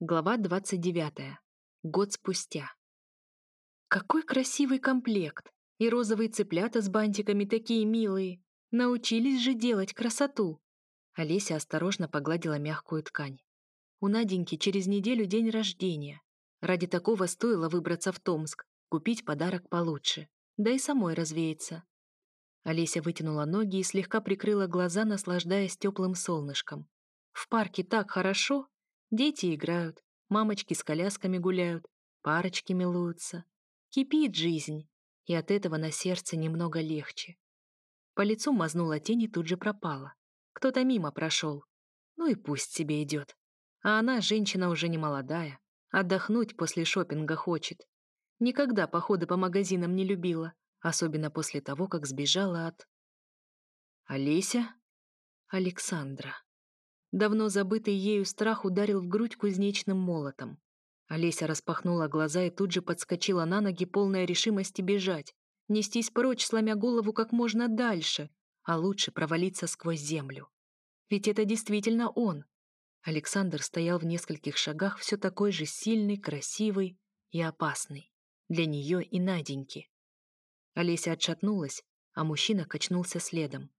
Глава 29. Год спустя. Какой красивый комплект! И розовые цыплята с бантиками такие милые. Научились же делать красоту. Олеся осторожно погладила мягкую ткань. У Наденьки через неделю день рождения. Ради такого стоило выбраться в Томск, купить подарок получше, да и самой развеяться. Олеся вытянула ноги и слегка прикрыла глаза, наслаждаясь теплым солнышком. В парке так хорошо, Дети играют, мамочки с колясками гуляют, парочки милуются. Кипит жизнь, и от этого на сердце немного легче. По лицу мазнула тень и тут же пропала. Кто-то мимо прошел. Ну и пусть себе идет. А она, женщина уже не молодая, отдохнуть после шопинга хочет. Никогда походы по магазинам не любила, особенно после того, как сбежала от... Олеся? Александра. Давно забытый ею страх ударил в грудь кузнечным молотом. Олеся распахнула глаза и тут же подскочила на ноги, полная решимости бежать, нестись прочь, сломя голову как можно дальше, а лучше провалиться сквозь землю. Ведь это действительно он. Александр стоял в нескольких шагах, все такой же сильный, красивый и опасный. Для нее и Наденьки. Олеся отшатнулась, а мужчина качнулся следом.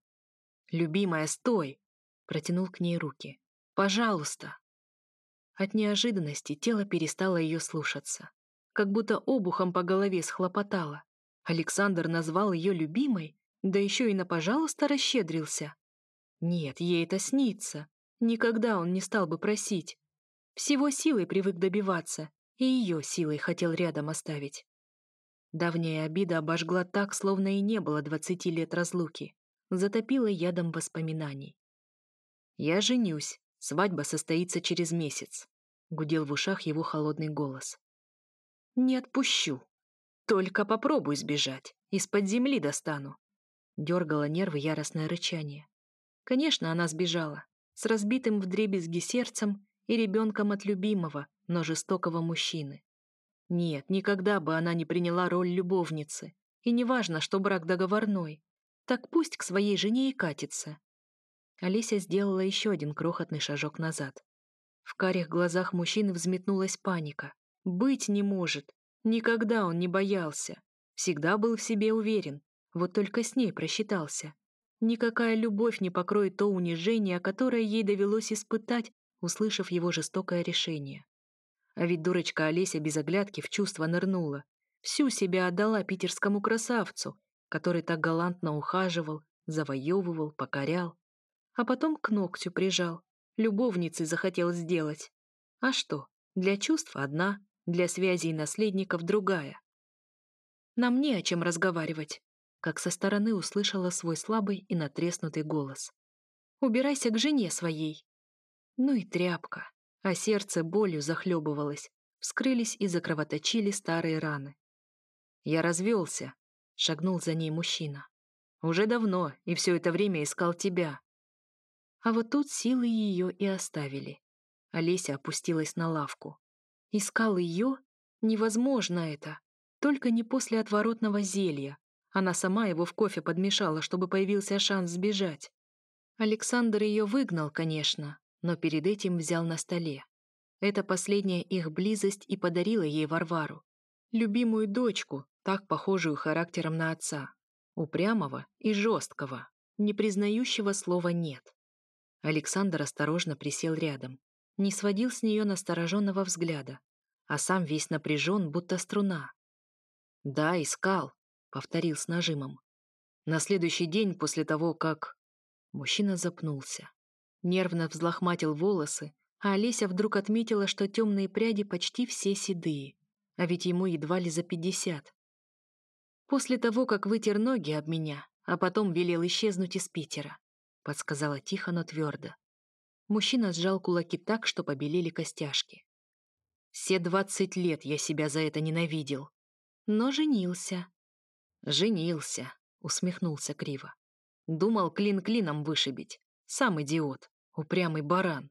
«Любимая, стой!» Протянул к ней руки. «Пожалуйста!» От неожиданности тело перестало ее слушаться. Как будто обухом по голове схлопотало. Александр назвал ее любимой, да еще и на «пожалуйста» расщедрился. Нет, ей это снится. Никогда он не стал бы просить. Всего силой привык добиваться, и ее силой хотел рядом оставить. Давняя обида обожгла так, словно и не было двадцати лет разлуки. Затопила ядом воспоминаний. «Я женюсь. Свадьба состоится через месяц», — гудел в ушах его холодный голос. «Не отпущу. Только попробуй сбежать. Из-под земли достану». Дергало нервы яростное рычание. Конечно, она сбежала. С разбитым вдребезги сердцем и ребенком от любимого, но жестокого мужчины. Нет, никогда бы она не приняла роль любовницы. И неважно, что брак договорной. Так пусть к своей жене и катится. Олеся сделала еще один крохотный шажок назад. В карих глазах мужчины взметнулась паника. Быть не может. Никогда он не боялся. Всегда был в себе уверен. Вот только с ней просчитался. Никакая любовь не покроет то унижение, которое ей довелось испытать, услышав его жестокое решение. А ведь дурочка Олеся без оглядки в чувство нырнула. Всю себя отдала питерскому красавцу, который так галантно ухаживал, завоевывал, покорял а потом к ногтю прижал. Любовницей захотел сделать. А что, для чувств одна, для связей наследников другая. Нам не о чем разговаривать, как со стороны услышала свой слабый и натреснутый голос. Убирайся к жене своей. Ну и тряпка, а сердце болью захлебывалось, вскрылись и закровоточили старые раны. Я развелся, шагнул за ней мужчина. Уже давно, и все это время искал тебя. А вот тут силы ее и оставили. Олеся опустилась на лавку. Искал ее? Невозможно это. Только не после отворотного зелья. Она сама его в кофе подмешала, чтобы появился шанс сбежать. Александр ее выгнал, конечно, но перед этим взял на столе. Это последняя их близость и подарила ей Варвару. Любимую дочку, так похожую характером на отца. Упрямого и жесткого, не признающего слова «нет». Александр осторожно присел рядом, не сводил с нее настороженного взгляда, а сам весь напряжен, будто струна. «Да, искал», — повторил с нажимом. На следующий день после того, как... Мужчина запнулся. Нервно взлохматил волосы, а Олеся вдруг отметила, что темные пряди почти все седые, а ведь ему едва ли за пятьдесят. После того, как вытер ноги об меня, а потом велел исчезнуть из Питера подсказала тихо, но твердо. Мужчина сжал кулаки так, что побелели костяшки. Все двадцать лет я себя за это ненавидел. Но женился. Женился, усмехнулся криво. Думал клин клином вышибить. Сам идиот, упрямый баран.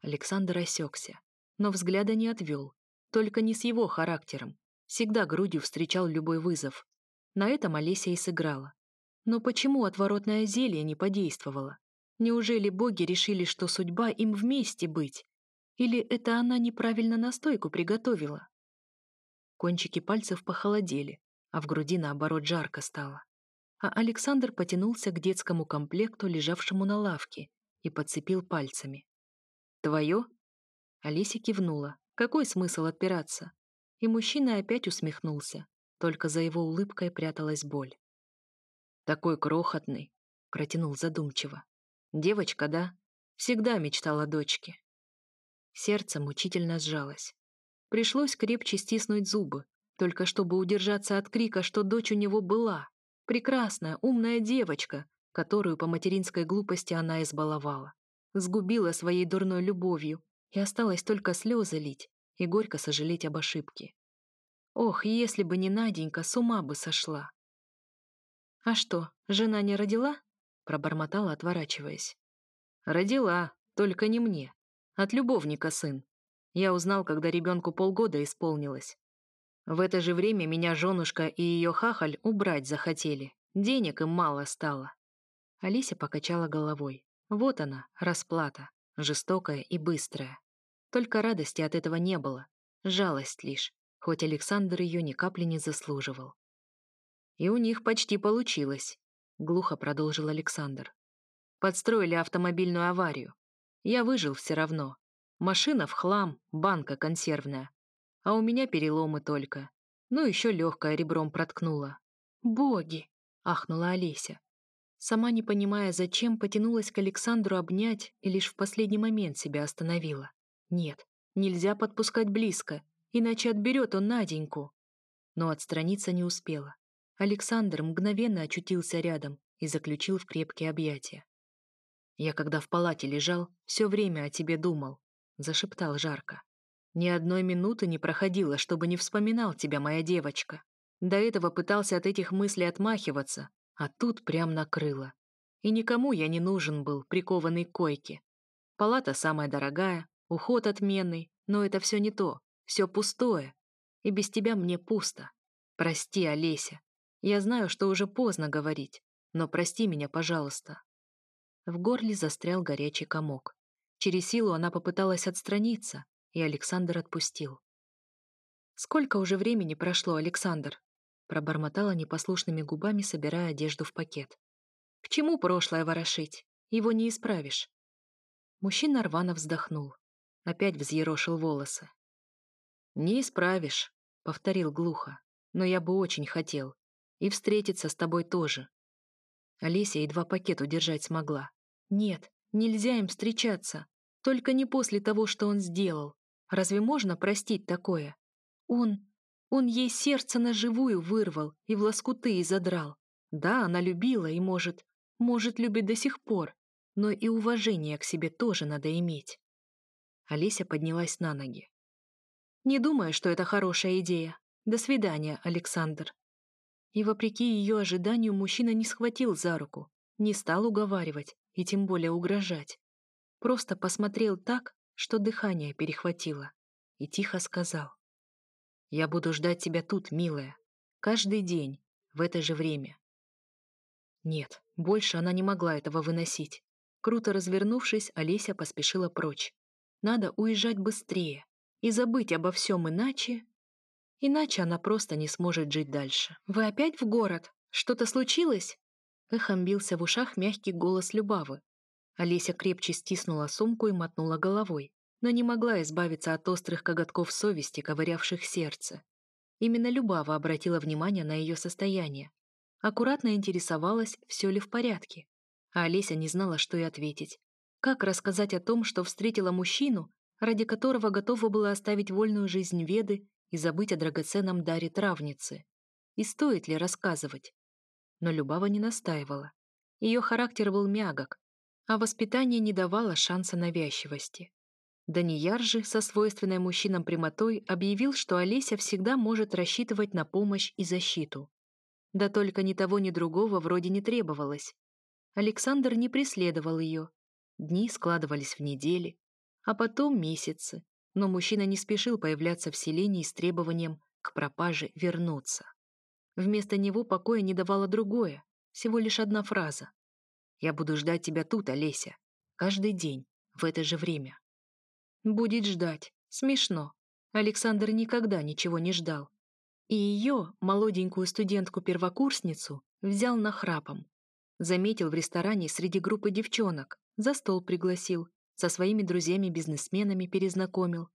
Александр осекся, но взгляда не отвел. Только не с его характером. Всегда грудью встречал любой вызов. На этом Олеся и сыграла. Но почему отворотное зелье не подействовало? Неужели боги решили, что судьба им вместе быть? Или это она неправильно настойку приготовила? Кончики пальцев похолодели, а в груди, наоборот, жарко стало. А Александр потянулся к детскому комплекту, лежавшему на лавке, и подцепил пальцами. «Твое?» Алиса кивнула. Какой смысл отпираться? И мужчина опять усмехнулся. Только за его улыбкой пряталась боль. «Такой крохотный», — протянул задумчиво. «Девочка, да? Всегда мечтала дочке». Сердце мучительно сжалось. Пришлось крепче стиснуть зубы, только чтобы удержаться от крика, что дочь у него была. Прекрасная, умная девочка, которую по материнской глупости она избаловала. Сгубила своей дурной любовью, и осталось только слезы лить и горько сожалеть об ошибке. Ох, если бы не Наденька, с ума бы сошла. «А что, жена не родила?» — пробормотала, отворачиваясь. «Родила, только не мне. От любовника сын. Я узнал, когда ребенку полгода исполнилось. В это же время меня женушка и ее хахаль убрать захотели. Денег им мало стало. Алися покачала головой. Вот она, расплата, жестокая и быстрая. Только радости от этого не было, жалость лишь, хоть Александр ее ни капли не заслуживал. «И у них почти получилось», — глухо продолжил Александр. «Подстроили автомобильную аварию. Я выжил все равно. Машина в хлам, банка консервная а у меня переломы только. Ну, еще легкое ребром проткнуло. «Боги!» — ахнула Олеся. Сама не понимая, зачем, потянулась к Александру обнять и лишь в последний момент себя остановила. Нет, нельзя подпускать близко, иначе отберет он Наденьку. Но отстраниться не успела. Александр мгновенно очутился рядом и заключил в крепкие объятия. «Я, когда в палате лежал, все время о тебе думал», — зашептал жарко. Ни одной минуты не проходило, чтобы не вспоминал тебя, моя девочка. До этого пытался от этих мыслей отмахиваться, а тут прям накрыло. И никому я не нужен был, прикованный к койке. Палата самая дорогая, уход отменный, но это все не то, все пустое. И без тебя мне пусто. Прости, Олеся. Я знаю, что уже поздно говорить, но прости меня, пожалуйста. В горле застрял горячий комок. Через силу она попыталась отстраниться, и Александр отпустил. «Сколько уже времени прошло, Александр?» пробормотала непослушными губами, собирая одежду в пакет. «К чему прошлое ворошить? Его не исправишь». Мужчина рвано вздохнул. Опять взъерошил волосы. «Не исправишь», — повторил глухо. «Но я бы очень хотел. И встретиться с тобой тоже». Олеся едва пакет удержать смогла. «Нет, нельзя им встречаться. Только не после того, что он сделал. Разве можно простить такое? Он... Он ей сердце на живую вырвал и в лоскуты изодрал. Да, она любила и, может, может, любит до сих пор, но и уважение к себе тоже надо иметь. Олеся поднялась на ноги. «Не думаю, что это хорошая идея. До свидания, Александр». И вопреки ее ожиданию мужчина не схватил за руку, не стал уговаривать и тем более угрожать. Просто посмотрел так, что дыхание перехватило, и тихо сказал. «Я буду ждать тебя тут, милая, каждый день, в это же время». Нет, больше она не могла этого выносить. Круто развернувшись, Олеся поспешила прочь. Надо уезжать быстрее и забыть обо всем иначе... Иначе она просто не сможет жить дальше. «Вы опять в город? Что-то случилось?» Эхом бился в ушах мягкий голос Любавы, Олеся крепче стиснула сумку и мотнула головой, но не могла избавиться от острых коготков совести, ковырявших сердце. Именно Любава обратила внимание на ее состояние. Аккуратно интересовалась, все ли в порядке. А Олеся не знала, что и ответить. Как рассказать о том, что встретила мужчину, ради которого готова была оставить вольную жизнь Веды и забыть о драгоценном даре травницы? И стоит ли рассказывать? Но Любава не настаивала. Ее характер был мягок, а воспитание не давало шанса навязчивости. Данияр же со свойственной мужчинам прямотой объявил, что Олеся всегда может рассчитывать на помощь и защиту. Да только ни того, ни другого вроде не требовалось. Александр не преследовал ее. Дни складывались в недели, а потом месяцы, но мужчина не спешил появляться в селении с требованием к пропаже вернуться. Вместо него покоя не давало другое, всего лишь одна фраза. Я буду ждать тебя тут, Олеся. Каждый день, в это же время. Будет ждать. Смешно. Александр никогда ничего не ждал. И ее, молоденькую студентку-первокурсницу, взял на храпом. Заметил в ресторане среди группы девчонок, за стол пригласил, со своими друзьями-бизнесменами перезнакомил.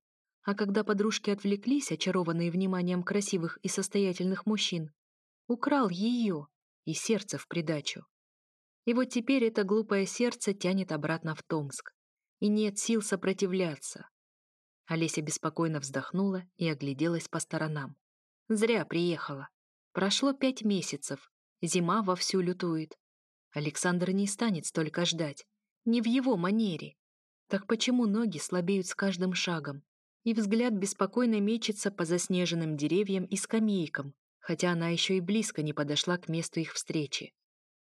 А когда подружки отвлеклись, очарованные вниманием красивых и состоятельных мужчин, украл ее и сердце в придачу. И вот теперь это глупое сердце тянет обратно в Томск. И нет сил сопротивляться. Олеся беспокойно вздохнула и огляделась по сторонам. Зря приехала. Прошло пять месяцев. Зима вовсю лютует. Александр не станет столько ждать. Не в его манере. Так почему ноги слабеют с каждым шагом? И взгляд беспокойно мечется по заснеженным деревьям и скамейкам, хотя она еще и близко не подошла к месту их встречи.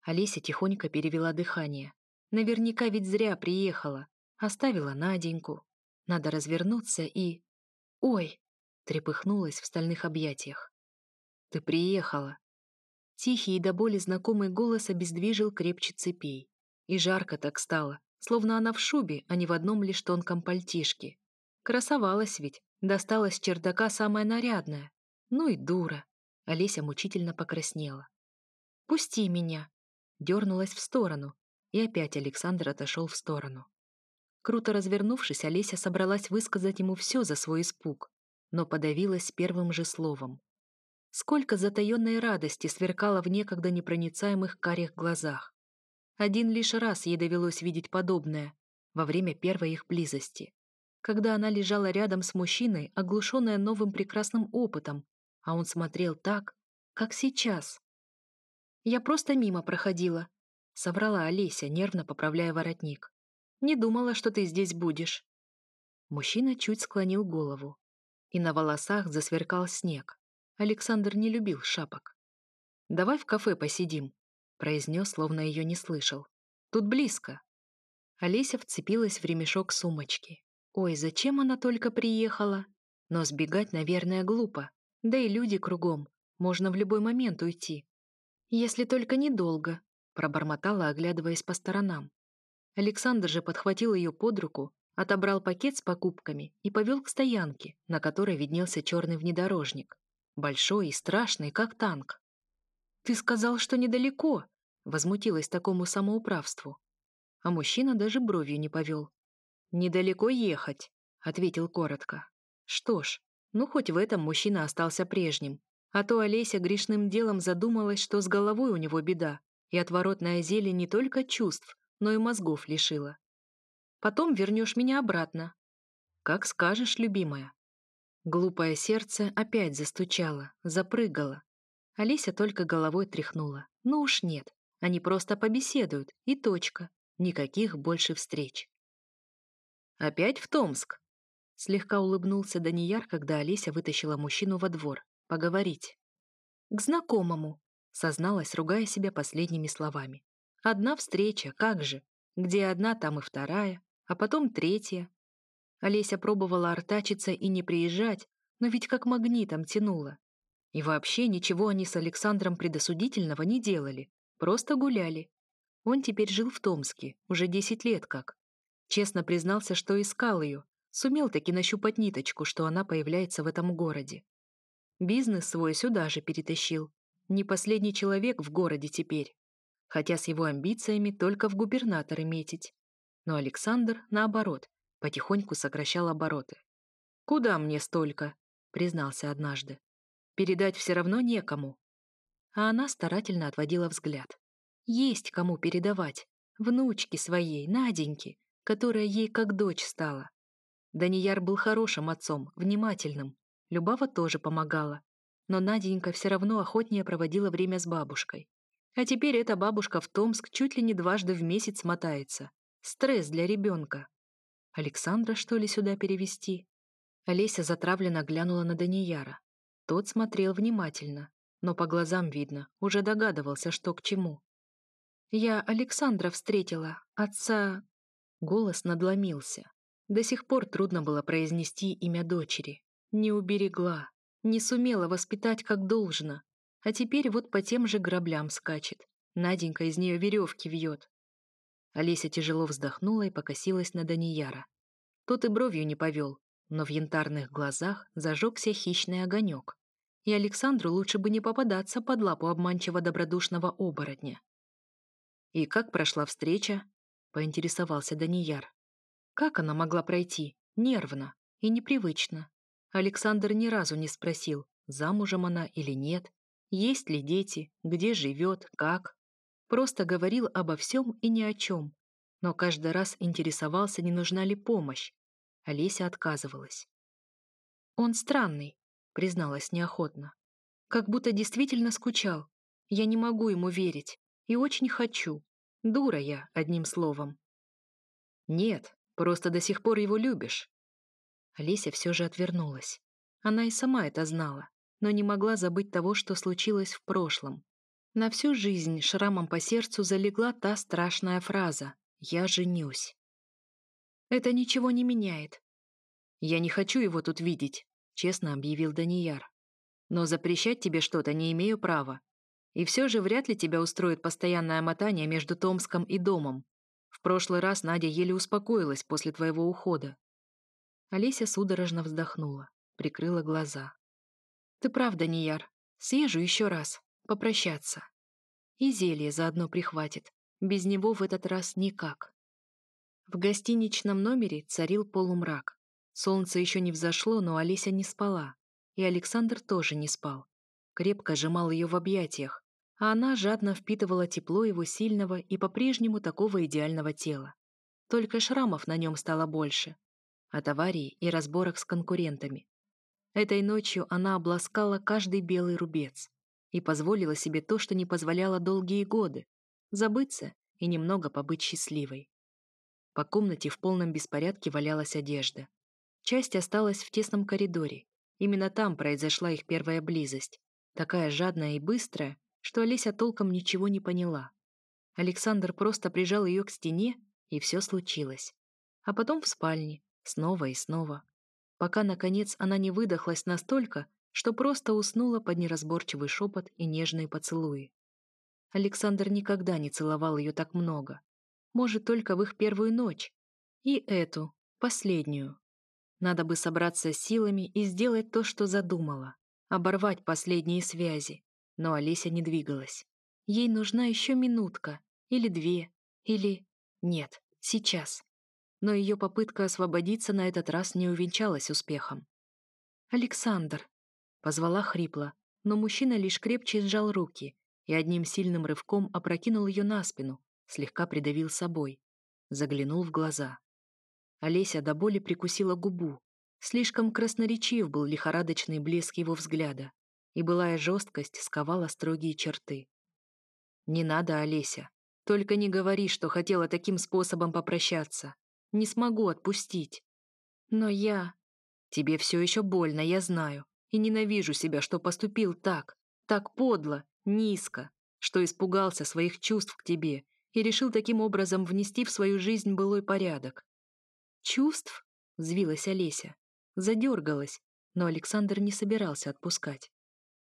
Олеся тихонько перевела дыхание. Наверняка ведь зря приехала. Оставила Наденьку. Надо развернуться и... Ой! Трепыхнулась в стальных объятиях. Ты приехала. Тихий и до боли знакомый голос обездвижил крепче цепей. И жарко так стало, словно она в шубе, а не в одном лишь тонком пальтишке. Красовалась ведь, достала с чердака самая нарядная. Ну и дура. Олеся мучительно покраснела. «Пусти меня!» Дернулась в сторону, и опять Александр отошел в сторону. Круто развернувшись, Олеся собралась высказать ему все за свой испуг, но подавилась первым же словом. Сколько затаенной радости сверкало в некогда непроницаемых карих глазах. Один лишь раз ей довелось видеть подобное, во время первой их близости, когда она лежала рядом с мужчиной, оглушенная новым прекрасным опытом, а он смотрел так, как сейчас. «Я просто мимо проходила», — соврала Олеся, нервно поправляя воротник. Не думала, что ты здесь будешь». Мужчина чуть склонил голову, и на волосах засверкал снег. Александр не любил шапок. «Давай в кафе посидим», — произнес, словно ее не слышал. «Тут близко». Олеся вцепилась в ремешок сумочки. Ой, зачем она только приехала? Но сбегать, наверное, глупо. Да и люди кругом. Можно в любой момент уйти. Если только недолго, пробормотала, оглядываясь по сторонам. Александр же подхватил ее под руку, отобрал пакет с покупками и повел к стоянке, на которой виднелся черный внедорожник. Большой и страшный, как танк. «Ты сказал, что недалеко!» — возмутилась такому самоуправству. А мужчина даже бровью не повел. «Недалеко ехать», — ответил коротко. Что ж, ну хоть в этом мужчина остался прежним. А то Олеся грешным делом задумалась, что с головой у него беда, и отворотная зелень не только чувств, но и мозгов лишила. Потом вернешь меня обратно. Как скажешь, любимая. Глупое сердце опять застучало, запрыгало. Олеся только головой тряхнула. Ну уж нет, они просто побеседуют, и точка. Никаких больше встреч. «Опять в Томск?» Слегка улыбнулся Данияр, когда Олеся вытащила мужчину во двор. Поговорить. «К знакомому», — созналась, ругая себя последними словами. Одна встреча, как же. Где одна, там и вторая, а потом третья. Олеся пробовала артачиться и не приезжать, но ведь как магнитом тянуло. И вообще ничего они с Александром предосудительного не делали, просто гуляли. Он теперь жил в Томске, уже 10 лет как. Честно признался, что искал ее, сумел таки нащупать ниточку, что она появляется в этом городе. Бизнес свой сюда же перетащил. Не последний человек в городе теперь хотя с его амбициями только в губернаторы метить. Но Александр, наоборот, потихоньку сокращал обороты. «Куда мне столько?» — признался однажды. «Передать все равно некому». А она старательно отводила взгляд. «Есть кому передавать. Внучке своей, Наденьке, которая ей как дочь стала. Данияр был хорошим отцом, внимательным. Любава тоже помогала. Но Наденька все равно охотнее проводила время с бабушкой. А теперь эта бабушка в Томск чуть ли не дважды в месяц мотается. Стресс для ребенка. Александра, что ли, сюда перевести? Олеся затравленно глянула на Данияра. Тот смотрел внимательно, но по глазам видно, уже догадывался, что к чему. «Я Александра встретила, отца...» Голос надломился. До сих пор трудно было произнести имя дочери. Не уберегла, не сумела воспитать как должно, а теперь вот по тем же граблям скачет. Наденька из нее веревки вьет. Олеся тяжело вздохнула и покосилась на Данияра. Тот и бровью не повел, но в янтарных глазах зажегся хищный огонек. И Александру лучше бы не попадаться под лапу обманчиво добродушного оборотня. «И как прошла встреча?» — поинтересовался Данияр. Как она могла пройти? Нервно и непривычно. Александр ни разу не спросил, замужем она или нет, есть ли дети, где живет, как. Просто говорил обо всем и ни о чем, но каждый раз интересовался, не нужна ли помощь. Олеся отказывалась. «Он странный», — призналась неохотно. «Как будто действительно скучал. Я не могу ему верить. И очень хочу. Дура я, одним словом». «Нет, просто до сих пор его любишь». Олеся все же отвернулась. Она и сама это знала, но не могла забыть того, что случилось в прошлом. На всю жизнь шрамом по сердцу залегла та страшная фраза я женюсь. Это ничего не меняет. Я не хочу его тут видеть, честно объявил Данияр. Но запрещать тебе что-то не имею права. И все же вряд ли тебя устроит постоянное мотание между Томском и домом. В прошлый раз Надя еле успокоилась после твоего ухода. Олеся судорожно вздохнула, прикрыла глаза. Ты прав, Данияр. Съезжу еще раз, попрощаться. И зелье заодно прихватит. Без него в этот раз никак. В гостиничном номере царил полумрак. Солнце еще не взошло, но Олеся не спала. И Александр тоже не спал. Крепко сжимал ее в объятиях, а она жадно впитывала тепло его сильного и по-прежнему такого идеального тела. Только шрамов на нем стало больше. От аварии и разборок с конкурентами. Этой ночью она обласкала каждый белый рубец и позволила себе то, что не позволяла долгие годы, забыться и немного побыть счастливой. По комнате в полном беспорядке валялась одежда. Часть осталась в тесном коридоре. Именно там произошла их первая близость. Такая жадная и быстрая, что Олеся толком ничего не поняла. Александр просто прижал ее к стене, и все случилось. А потом в спальне, снова и снова. Пока, наконец, она не выдохлась настолько, что просто уснула под неразборчивый шепот и нежные поцелуи. Александр никогда не целовал ее так много. Может, только в их первую ночь. И эту, последнюю. Надо бы собраться силами и сделать то, что задумала. Оборвать последние связи. Но Олеся не двигалась. Ей нужна еще минутка. Или две. Или... Нет, сейчас. Но ее попытка освободиться на этот раз не увенчалась успехом. «Александр!» — позвала хрипло, но мужчина лишь крепче сжал руки, и одним сильным рывком опрокинул ее на спину, слегка придавил собой. Заглянул в глаза. Олеся до боли прикусила губу. Слишком красноречив был лихорадочный блеск его взгляда, и былая жесткость сковала строгие черты. «Не надо, Олеся. Только не говори, что хотела таким способом попрощаться. Не смогу отпустить. Но я... Тебе все еще больно, я знаю. И ненавижу себя, что поступил так. Так подло низко, что испугался своих чувств к тебе и решил таким образом внести в свою жизнь былой порядок. «Чувств?» — взвилась Олеся. Задергалась, но Александр не собирался отпускать.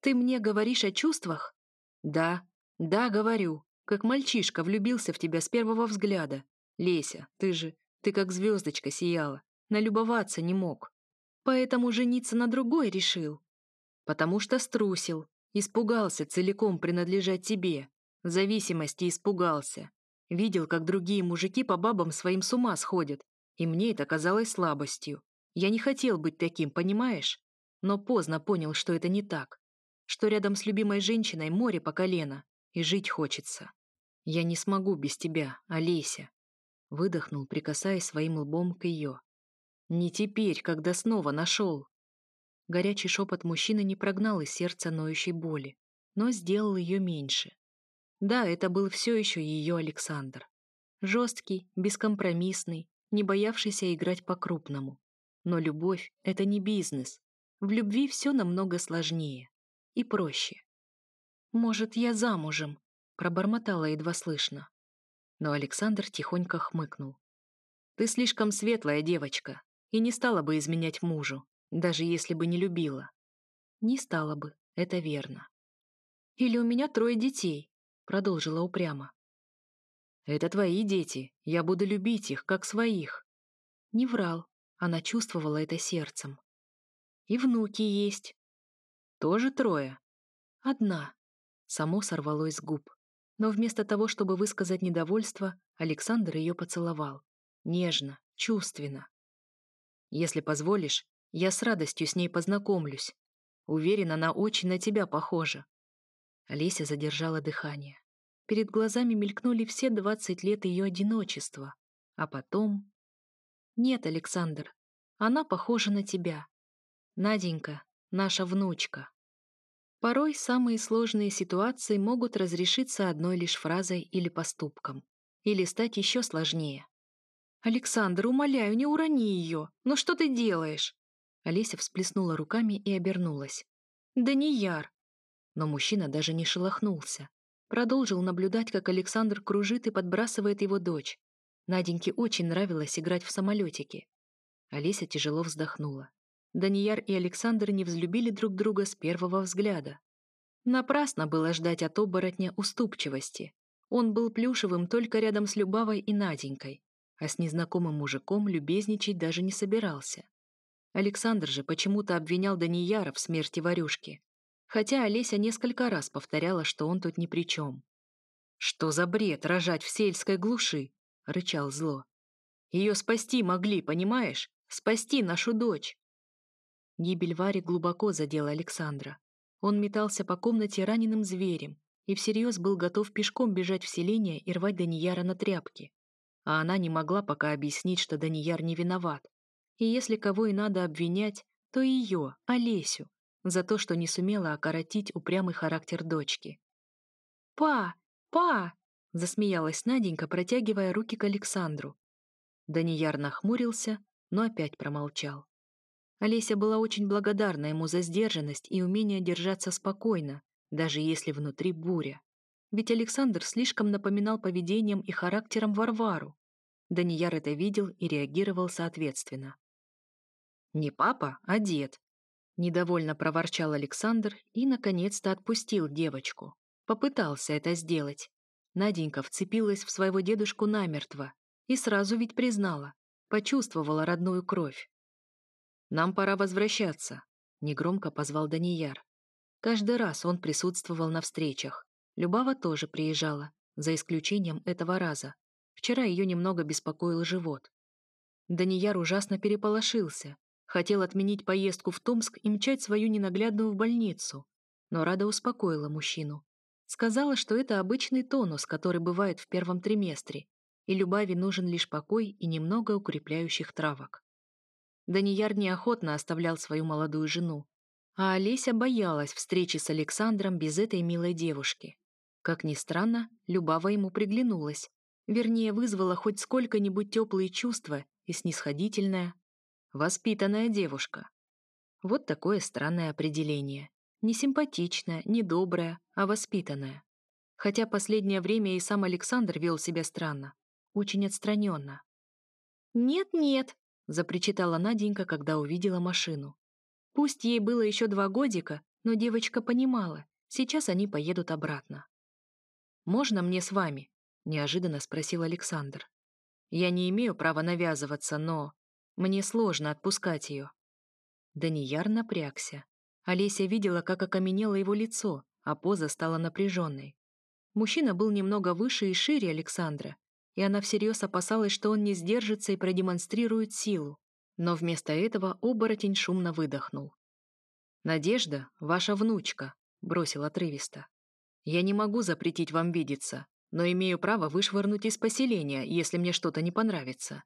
«Ты мне говоришь о чувствах?» «Да, да, говорю. Как мальчишка влюбился в тебя с первого взгляда. Леся, ты же, ты как звездочка сияла. Налюбоваться не мог. Поэтому жениться на другой решил. Потому что струсил, Испугался целиком принадлежать тебе. Зависимости испугался. Видел, как другие мужики по бабам своим с ума сходят. И мне это казалось слабостью. Я не хотел быть таким, понимаешь? Но поздно понял, что это не так. Что рядом с любимой женщиной море по колено. И жить хочется. Я не смогу без тебя, Олеся. Выдохнул, прикасаясь своим лбом к ее. Не теперь, когда снова нашел. Горячий шепот мужчины не прогнал из сердца ноющей боли, но сделал ее меньше. Да, это был все еще ее Александр. Жесткий, бескомпромиссный, не боявшийся играть по-крупному. Но любовь — это не бизнес. В любви все намного сложнее и проще. «Может, я замужем?» — пробормотала едва слышно. Но Александр тихонько хмыкнул. «Ты слишком светлая девочка и не стала бы изменять мужу даже если бы не любила. Не стала бы, это верно. Или у меня трое детей, продолжила упрямо. Это твои дети, я буду любить их, как своих. Не врал, Она чувствовала это сердцем. И внуки есть. Тоже трое. Одна. Само сорвалось с губ. Но вместо того, чтобы высказать недовольство, Александр ее поцеловал. Нежно, чувственно. Если позволишь, я с радостью с ней познакомлюсь. Уверена, она очень на тебя похожа. Олеся задержала дыхание. Перед глазами мелькнули все двадцать лет ее одиночества. А потом... Нет, Александр, она похожа на тебя. Наденька, наша внучка. Порой самые сложные ситуации могут разрешиться одной лишь фразой или поступком. Или стать еще сложнее. «Александр, умоляю, не урони ее! Ну что ты делаешь?» Олеся всплеснула руками и обернулась. «Да не яр!» Но мужчина даже не шелохнулся. Продолжил наблюдать, как Александр кружит и подбрасывает его дочь. Наденьке очень нравилось играть в самолетики. Олеся тяжело вздохнула. Данияр и Александр не взлюбили друг друга с первого взгляда. Напрасно было ждать от оборотня уступчивости. Он был плюшевым только рядом с Любавой и Наденькой, а с незнакомым мужиком любезничать даже не собирался. Александр же почему-то обвинял Данияра в смерти Варюшки, хотя Олеся несколько раз повторяла, что он тут ни при чем. «Что за бред рожать в сельской глуши?» — рычал зло. «Ее спасти могли, понимаешь? Спасти нашу дочь!» Гибель Вари глубоко задела Александра. Он метался по комнате раненым зверем и всерьез был готов пешком бежать в селение и рвать Данияра на тряпки. А она не могла пока объяснить, что Данияр не виноват. И если кого и надо обвинять, то ее, Олесю, за то, что не сумела окоротить упрямый характер дочки. «Па! Па!» — засмеялась Наденька, протягивая руки к Александру. Данияр нахмурился, но опять промолчал. Олеся была очень благодарна ему за сдержанность и умение держаться спокойно, даже если внутри буря. Ведь Александр слишком напоминал поведением и характером Варвару. Данияр это видел и реагировал соответственно. «Не папа, а дед», — недовольно проворчал Александр и, наконец-то, отпустил девочку. Попытался это сделать. Наденька вцепилась в своего дедушку намертво и сразу ведь признала, почувствовала родную кровь. «Нам пора возвращаться», — негромко позвал Данияр. Каждый раз он присутствовал на встречах. Любава тоже приезжала, за исключением этого раза. Вчера ее немного беспокоил живот. Данияр ужасно переполошился. Хотел отменить поездку в Томск и мчать свою ненаглядную в больницу. Но Рада успокоила мужчину. Сказала, что это обычный тонус, который бывает в первом триместре, и Любави нужен лишь покой и немного укрепляющих травок. Данияр неохотно оставлял свою молодую жену, а Олеся боялась встречи с Александром без этой милой девушки. Как ни странно, Любава ему приглянулась, вернее, вызвала хоть сколько-нибудь теплые чувства и снисходительная, воспитанная девушка. Вот такое странное определение. Не симпатичная, не добрая, а воспитанная. Хотя последнее время и сам Александр вел себя странно, очень отстраненно. «Нет-нет», запричитала Наденька, когда увидела машину. Пусть ей было еще два годика, но девочка понимала, сейчас они поедут обратно. «Можно мне с вами?» — неожиданно спросил Александр. «Я не имею права навязываться, но мне сложно отпускать ее». Данияр напрягся. Олеся видела, как окаменело его лицо, а поза стала напряженной. Мужчина был немного выше и шире Александра, и она всерьез опасалась, что он не сдержится и продемонстрирует силу. Но вместо этого оборотень шумно выдохнул. «Надежда — ваша внучка», — бросил отрывисто. «Я не могу запретить вам видеться, но имею право вышвырнуть из поселения, если мне что-то не понравится».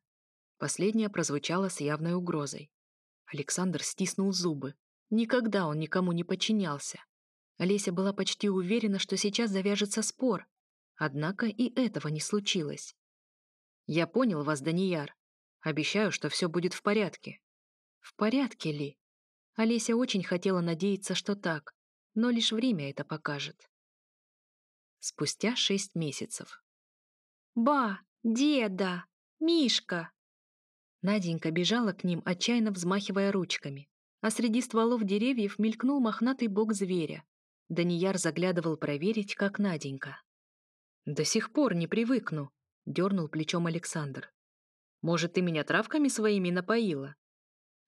Последнее прозвучало с явной угрозой. Александр стиснул зубы. Никогда он никому не подчинялся. Олеся была почти уверена, что сейчас завяжется спор. Однако и этого не случилось. Я понял вас, Данияр. Обещаю, что все будет в порядке. В порядке ли? Олеся очень хотела надеяться, что так, но лишь время это покажет. Спустя шесть месяцев. «Ба! Деда! Мишка!» Наденька бежала к ним, отчаянно взмахивая ручками, а среди стволов деревьев мелькнул мохнатый бок зверя. Данияр заглядывал проверить, как Наденька. «До сих пор не привыкну», — дернул плечом Александр. «Может, ты меня травками своими напоила?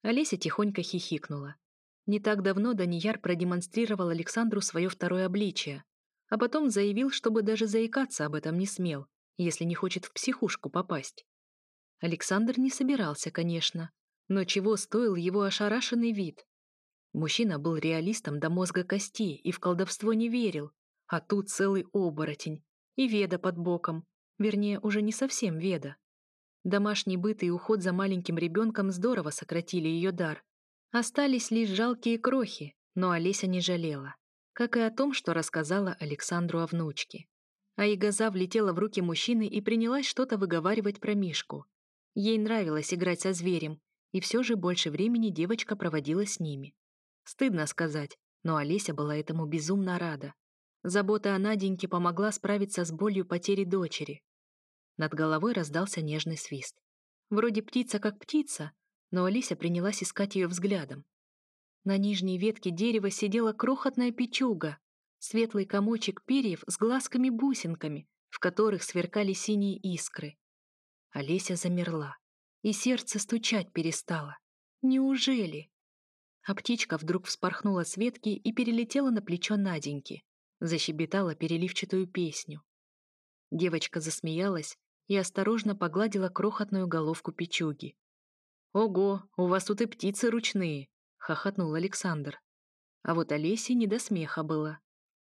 Олеся тихонько хихикнула. Не так давно Данияр продемонстрировал Александру свое второе обличие, а потом заявил, чтобы даже заикаться об этом не смел, если не хочет в психушку попасть. Александр не собирался, конечно, но чего стоил его ошарашенный вид? Мужчина был реалистом до мозга костей и в колдовство не верил, а тут целый оборотень и веда под боком, вернее, уже не совсем веда. Домашний быт и уход за маленьким ребенком здорово сократили ее дар. Остались лишь жалкие крохи, но Олеся не жалела. Как и о том, что рассказала Александру о внучке. А Игаза влетела в руки мужчины и принялась что-то выговаривать про Мишку. Ей нравилось играть со зверем, и все же больше времени девочка проводила с ними. Стыдно сказать, но Олеся была этому безумно рада. Забота о Наденьке помогла справиться с болью потери дочери. Над головой раздался нежный свист. Вроде птица как птица, но Алися принялась искать ее взглядом. На нижней ветке дерева сидела крохотная печуга, светлый комочек перьев с глазками-бусинками, в которых сверкали синие искры. Олеся замерла, и сердце стучать перестало. Неужели? А птичка вдруг вспорхнула с ветки и перелетела на плечо Наденьки, защебетала переливчатую песню. Девочка засмеялась и осторожно погладила крохотную головку печуги. «Ого, у вас тут и птицы ручные!» — хохотнул Александр. А вот Олесе не до смеха было.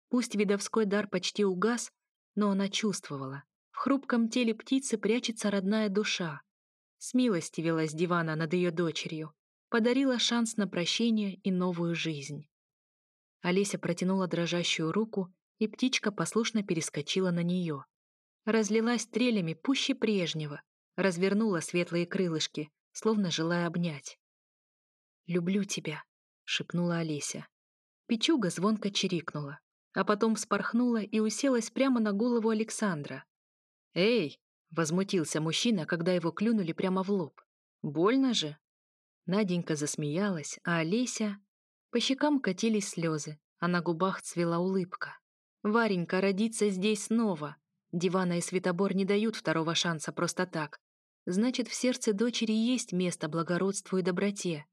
Пусть видовской дар почти угас, но она чувствовала. Хрупком теле птицы прячется родная душа. С милости вела с дивана над ее дочерью, подарила шанс на прощение и новую жизнь. Олеся протянула дрожащую руку, и птичка послушно перескочила на нее разлилась трелями пуще прежнего, развернула светлые крылышки, словно желая обнять. «Люблю тебя», — шепнула Олеся. Печуга звонко чирикнула, а потом вспорхнула и уселась прямо на голову Александра. «Эй!» — возмутился мужчина, когда его клюнули прямо в лоб. «Больно же?» Наденька засмеялась, а Олеся... По щекам катились слезы, а на губах цвела улыбка. «Варенька родится здесь снова, Дивана и Светобор не дают второго шанса просто так. Значит, в сердце дочери есть место благородству и доброте.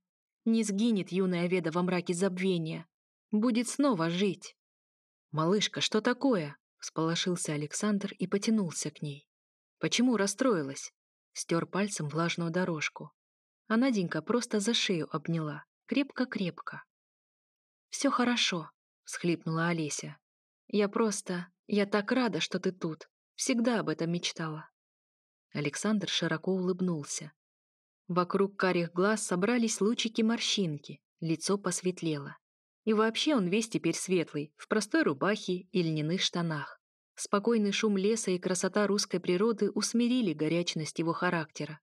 Не сгинет юная веда во мраке забвения. Будет снова жить. «Малышка, что такое?» — всполошился Александр и потянулся к ней. «Почему расстроилась?» Стер пальцем влажную дорожку. А Наденька просто за шею обняла. Крепко-крепко. «Все хорошо», — всхлипнула Олеся. «Я просто... Я так рада, что ты тут. Всегда об этом мечтала. Александр широко улыбнулся. Вокруг карих глаз собрались лучики-морщинки, лицо посветлело. И вообще он весь теперь светлый, в простой рубахе и льняных штанах. Спокойный шум леса и красота русской природы усмирили горячность его характера,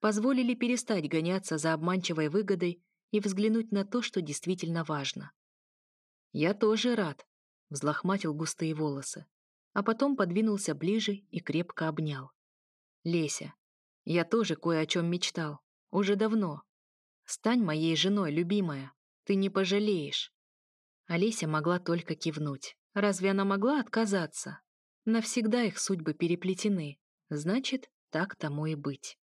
позволили перестать гоняться за обманчивой выгодой и взглянуть на то, что действительно важно. «Я тоже рад», — взлохматил густые волосы а потом подвинулся ближе и крепко обнял. «Леся, я тоже кое о чем мечтал. Уже давно. Стань моей женой, любимая. Ты не пожалеешь». Олеся могла только кивнуть. Разве она могла отказаться? Навсегда их судьбы переплетены. Значит, так тому и быть.